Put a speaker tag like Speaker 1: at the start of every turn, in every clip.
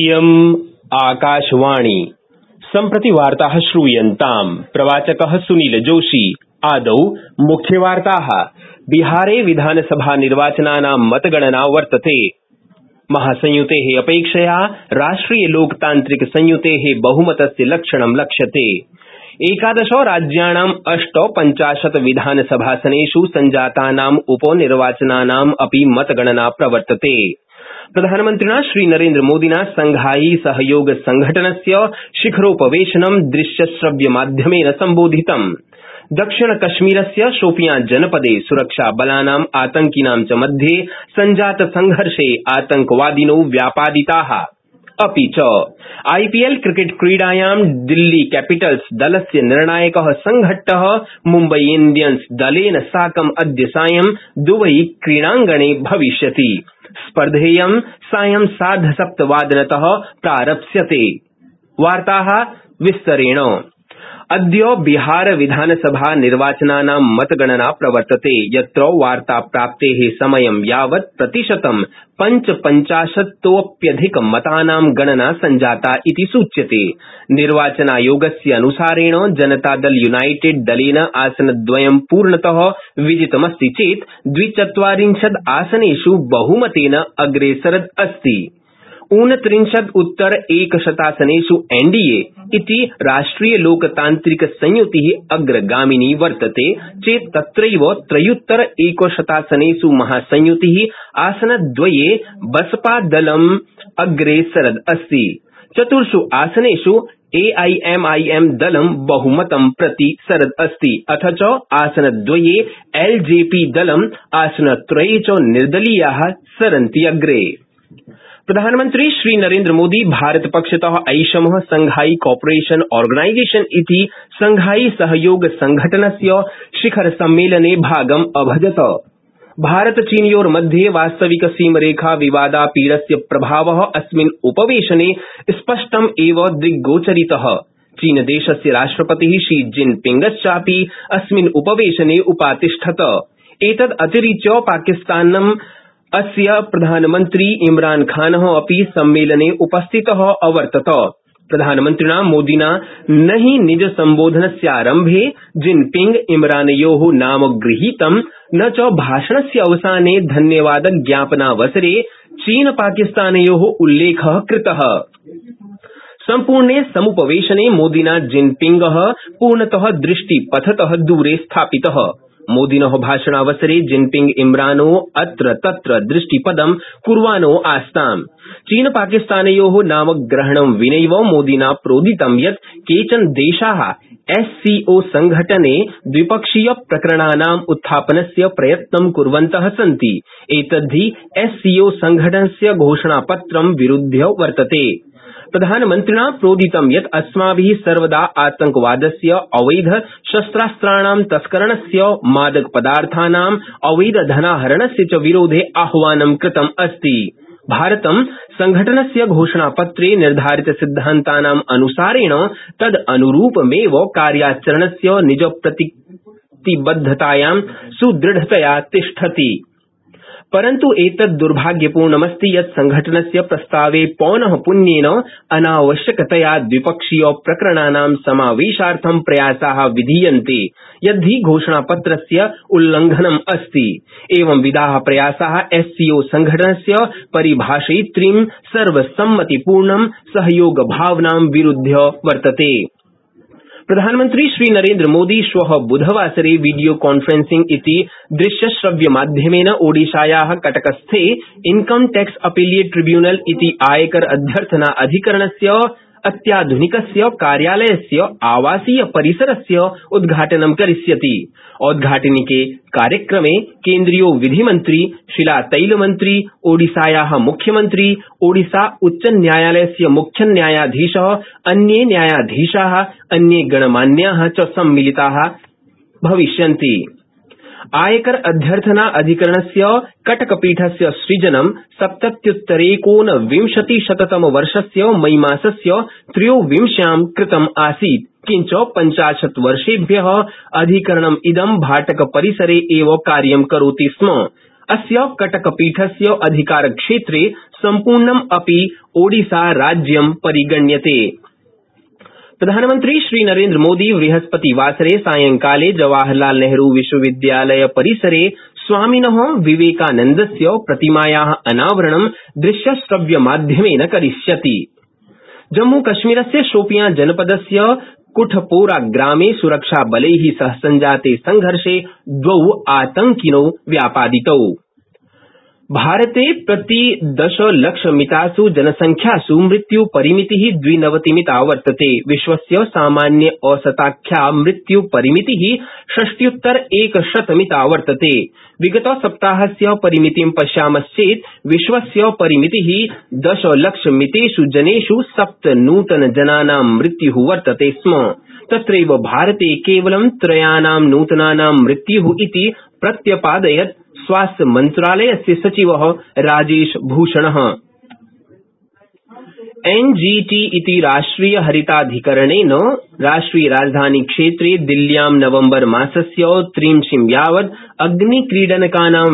Speaker 1: इयम् आकाशवाणी। सम्प्रति वार्ता श्रूयन्ताम्। प्रवाचक सुनील जोशी आदौ मुख्यवार्ता। बिहारे विधानसभा विधानसभानिर्वाचनानां मतगणना वर्तते। महासंयुते अपेक्षया राष्ट्रिय लोकतान्त्रिक संयुते बहुमतस्य लक्षणं लक्ष्यते। एकादश राज्याणाम् अष्ट पञ्चाशत् विधानसभासनेष् संजातानाम् उपनिर्वाचनानाम् अपि मतगणना प्रवर्तते। प्रधानमन्त्रिणा श्रीनरेन्द्रमोदिना शंघाई सहयोग संघटनस्य शिखरोपवेशनं दृश्यश्रव्यमाध्यमेन सम्बोधितम्। दक्षिणकश्मीरस्य शोपियाँ जनपदे सुरक्षाबलानाम् आतंकिनां च मध्ये संजात संघर्षे आतंकवादिनौ व्यापादिता। अपि च, आईपीएल क्रिकेट क्रीडायां दिल्ली कैपिटल्स दलस्य निर्णायक संघट्ट मुम्बई इण्डियन्स दलेन साकं अद्य सायं दुबई क्रीडांगणे भविष्यति। स्पर्धेयं सायं सार्धसप्तवादनत प्रारप्स्यते। अद्य बिहार विधानसभा निर्वाचनानां मतगणना प्रवर्तते। यत्र वार्ताप्राप्ते समयं यावत् प्रतिशतं पंचपञ्चाशतोप्यधिक मतानां गणना संजाता इति सूच्यते। निर्वाचनायोगस्य अनुसारेण जनतादल यूनाइटेड दलेन आसनद्वयं पूर्णत विजितमस्ति चेत् द्विचत्वारिंशद् आसनेष् बहुमतेन अग्रेसरद् अस्ति ऊनत्रिंशद् उत्तर एकशतासनेष् एनडीए इति राष्ट्रिय लोकतान्त्रिक संयुति अग्रगामिनी वर्तते, चेत् तत्रैव त्रय्त्तर एकशतासनेष् महासंयुति आसनद्वये बसपादलम् अग्रेसरद् अस्ति। चतुर्ष् आसनेष् एआईएमआईएम दलं बहुमतं प्रति सरद् अस्ति। अथ च आसनद्वये एलजेपी दलं आसनत्रये च निर्दलीया सरन्ति अग्रे। प्रधानमन्त्री श्रीनरेन्द्रमोदी भारतपक्षत ऐषम शंघाई कॉपरेशन ऑर्गेनाइजेशन इति शंघाई सहयोग संघटनस्य शिखरसम्मेलने भागम् अभजत। भारत चीनयोर्मध्ये वास्तविक सीमरेखा विवादापीडस्य प्रभाव अस्मिन् उपवेशने स्पष्टम् एव दृग्गोचरित। चीनदेशस्य राष्ट्रपति शी जिनपिंगश्चापि अस्मिन् उपवेशने उपातिष्ठत। एतदतिरिच्य पाकिस्तानम् अस्य प्रधानमन्त्री इमरानखान अपि सम्मेलने उपस्थित अवर्तत। प्रधानमन्त्रिणा मोदिना न हि निजसम्बोधनस्यारम्भे जिनपिंग इमरानयो नाम गृहीतं, न च भाषणस्य अवसाने धन्यवाद ज्ञापनावसरे चीन पाकिस्तानयो उल्लेख कृत। सम्पूर्णे समुपवेशने मोदिना जिनपिंग पूर्णत दृष्टिपथत दूरे स्थापित। मोदिन भाषणावसरे जिनपिंग इमरानौ अत्र तत्र दृष्टिपदं कुर्वाणो आस्ताम्। चीन पाकिस्तानयो नामग्रहणं विनैव मोदिना प्रोदितं यत् केचन देशा एससीओ संघटने द्विपक्षीय प्रकरणानाम् उत्थापनस्य प्रयत्नं कुर्वन्त सन्ति। एतद्धि एससीओ संघटनस्य घोषणापत्रं विरूध्य वर्तते। प्रधानमन्त्रिणा प्रोदितं यत् अस्माभि सर्वदा आतंकवादस्य, अवैध शस्त्रास्त्राणां तस्करणस्य, मादकपदार्थानां अवैधधनाहरणस्य च विरोधे आह्वानं कृतम् अस्ति। भारतं संघटनस्य घोषणापत्रे निर्धारितसिद्धान्तानाम् अनुसारेण तदनुरूपमेव कार्याचरणस्य निजप्रतिबद्धतायां सुदृढतया तिष्ठति। परन्त् एतत् दुर्भाग्यपूर्णमस्ति यत् संघटनस्य प्रस्तावे पौनःपुन्येन अनावश्यकतया द्विपक्षीय प्रकरणानां समावेशार्थं प्रयासा विधीयन्ते यद्धि घोषणापत्रस्य उल्लंघनम् अस्ति। एवंविधा प्रयासा एससीओ संघटनस्य परिभाषयित्रीं सर्वसम्मतिपूर्णं सहयोगभावनां विरूध्य वर्तते। प्रधानमन्त्री मोदी श्व बुधवासरे वीडियो कॉन्फ्रेंसिंग इति दृश्यश्रव्यमाध्यमेन ओडिशाया कटकस्थे इनकम टैक्स अपीलिएट ट्रिब्यूनल इति आयकर अध्यर्थना अधिकरणस्य अत्याध्निकस्य कार्यालयस्य आवासीय परिसरस्य उद्घाटनं करिष्यति। औद्घाटनिके कार्यक्रमे केन्द्रीयो विधिमन्त्री शिलातैलमन्त्री ओडिसाया मुख्यमन्त्री, ओडिसा उच्चन्यायालयस्य मुख्यन्यायाधीश अन्ये न्यायाधीशा, अन्ये गणमान्या च सम्मिलिता भविष्यन्ति। आयकर अध्यर्थना अधिकरणस्य कटकपीठस्य सृजनं सप्तत्युत्तरैकोनविंशतिशततमवर्षस्य मईमासस्य त्रयोविंश्यां कृतम् आसीत्, किञ्च पञ्चाशत् वर्षेभ्य अधिकरणमिदं भाटकपरिसरे एव कार्यं करोति स्म। अस्य कटकपीठस्य अधिकारक्षेत्रे सम्पूर्णम् अपि ओडिसाराज्यं परिगण्यते। प्रधानमन्त्री श्रीनरेन्द्रमोदी बृहस्पतिवासरे सायंकाले परिसरे स्वामिन विवेकानन्दस्य प्रतिमाया अनावरणं दृश्यश्रव्यमाध्यमेन करिष्यति। जम्मूकश्मीरस्य शोपियाँ जनपदस्य कुठपोराग्रामे सुरक्षाबलै सह संजाते संघर्षे द्वौ आतंकिनौ व्यापादितौ। भारते प्रतिदशलक्षमितास् जनसंख्यास् मृत्युपरिमिति द्विनवतिमिता वर्तते। विश्वस्य सामान्य औसताख्या मृत्युपरिमिति षष्ट्युत्तर एकशतमिता वर्तते। विगतसप्ताहस्य परिमितिं पश्यामश्चेत् विश्वस्य परिमिति दशलक्षमितेष् जनेष् सप्तनूतनजनानां मृत्यु वर्तते स्म। तत्रैव भारते केवलं त्रयाणां नूतनानां मृत्यु इति प्रत्यपादयत् स्वास्थ्यमन्त्रालयस्य सचिव राजेशभूषण एनजीटी इति राष्ट्रिय हरिताधिकरणेन राष्ट्रियराजधानीक्षेत्रे दिल्ल्यां नवम्बरमासस्य त्रिंशीं यावत् अग्निक्रीडनकानां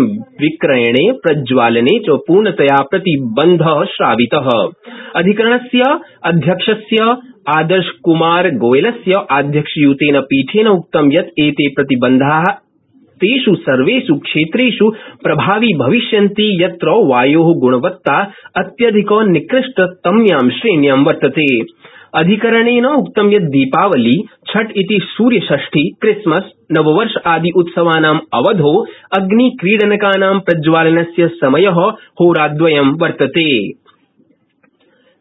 Speaker 1: विक्रयणे, प्रज्वालने च पूर्णतया प्रतिबन्ध श्रावित। अधिकरणस्य अध्यक्षस्य आदर्शकुमार गोयलस्य आध्यक्ष्ययुतेन पीठेन उक्तं यत् एते प्रतिबन्धा तेष् सर्वेष् क्षेत्रेष् प्रभावि भविष्यन्ति यत्र वायो गुणवत्ता अत्यधिक निकृष्टतम्यां श्रेण्यां वर्तते। अधिकरणेन उक्तं यत् दीपावली, छठ इति सूर्यषष्ठी, क्रिसमस, नववर्ष आदि उत्सवानां अवधौ अग्निक्रीडनकानां प्रज्वालनस्य समय होराद्वयं वर्तते।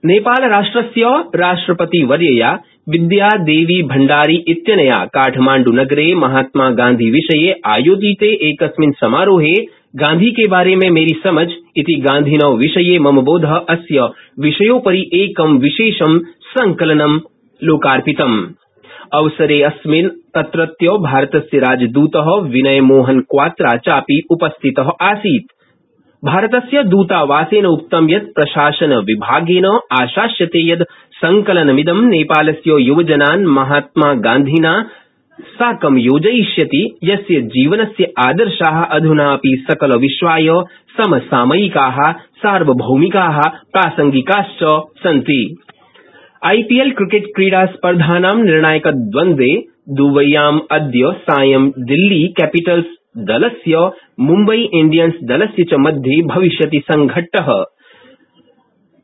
Speaker 1: नेपालराष्ट्रस्य राष्ट्रपतिवर्यया विद्यादेवी भण्डारी इत्यनया काठमाण्ड्नगरे महात्मागांधीविषये आयोजिते एकस्मिन् समारोहे गांधी के बारे में मेरी समझ इति गांधिन विषये मम बोध अस्य विषयोपरि एकं विशेषं संकलनं लोकार्पितम्। अवसरेऽस्मिन् तत्रत्य भारतस्य राजदूत विनयमोहन क्वात्रा चापि उपस्थित आसीत्। भारतस्य दूतावासेन उक्तं यत् प्रशासनविभागेन आशास्यते यत् संकलनमिदं नेपालस्य युवजनान् महात्मागान्धिना साकं योजयिष्यति, यस्य जीवनस्य आदर्शा अध्नापि सकलविश्वाय समसामयिका, सार्वभौमिका, प्रासंगिकाश्च सन्ति। आईपीएल क्रिकेट क्रीडास्पर्धानां निर्णायकद्वन्द्वे दुबय्याम् अद्य सायं दिल्ली कैपिटल्स दलस्य मुम्बई इंडियन्स दलस्य च मध्ये भविष्यति संघट्ट।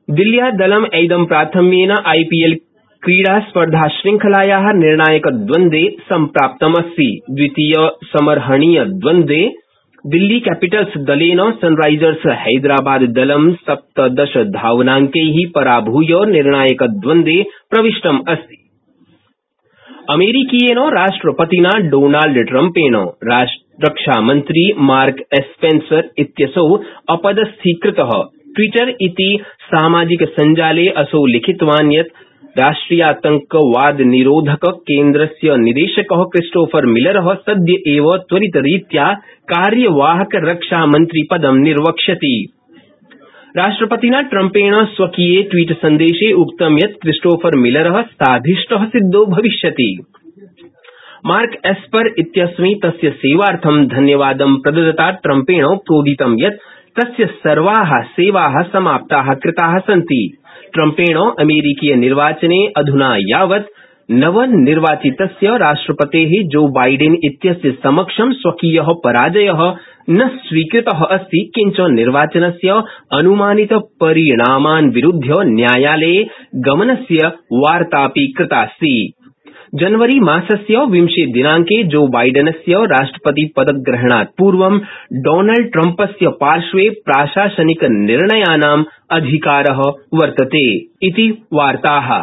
Speaker 1: दिल्ल्या दलं ऐदं प्राथम्येन आईपीएल क्रीडास्पर्धाशृंखलाया निर्णायकद्वन्द्वे सम्प्राप्तमस्ति। द्वितीयसमर्हणीयद्वन्द्वे दिल्ली कैपिटल्स दलेन सनराइजर्स हैदराबाद दलं सप्तदशधावनांकै पराभूय निर्णायकद्वन्द्वे प्रविष्टम् अस्ति। अमेरिकीयेन राष्ट्रपतिना डोनाल्ड ट्रम्पेण रक्षामन्त्री मार्क एस्पेंसर इत्यसौ अपदस्थीकृत ट्विटर इति सामाजिकसञ्जाले असौ लिखितवान् यत् राष्ट्रियातंकवादनिरोधक केन्द्रस्य निदेशक क्रिस्टोफर मिलर सद्य एव त्वरितरीत्या कार्यवाहक रक्षामन्त्रिपदं निर्वक्ष्यति। राष्ट्रपतिना ट्रम्पेण स्वकीये ट्वीट सन्देशे उक्तं यत् क्रिस्टोफर मिलर साभीष्ट सिद्धो भविष्यति। मार्क एस्पर इत्यस्मै तस्य सेवार्थं धन्यवादं प्रददता ट्रम्पेण प्रोदितं यत् तस्य सर्वा सेवा समाप्ता कृता सन्ति। ट्रम्पेण अमेरिकीयनिर्वाचने अध्ना यावत् नवनिर्वाचितस्य राष्ट्रपते जो बाइडेन इत्यस्य समक्षं स्वकीय पराजय न स्वीकृत अस्ति किंच निर्वाचनस्य अनुमानितपरिणामान् विरूध्य न्यायालये गमनस्य वार्तापि कृतास्ति। जनवरी मासस्य विंशे दिनांके जो बाइडनस्य राष्ट्रपतिपदग्रहणात् पूर्व डॉनल्ड ट्रम्पस्य पार्श्वे प्राशासनिकनिर्णयानाम् अधिकार वर्तते इति वार्ता।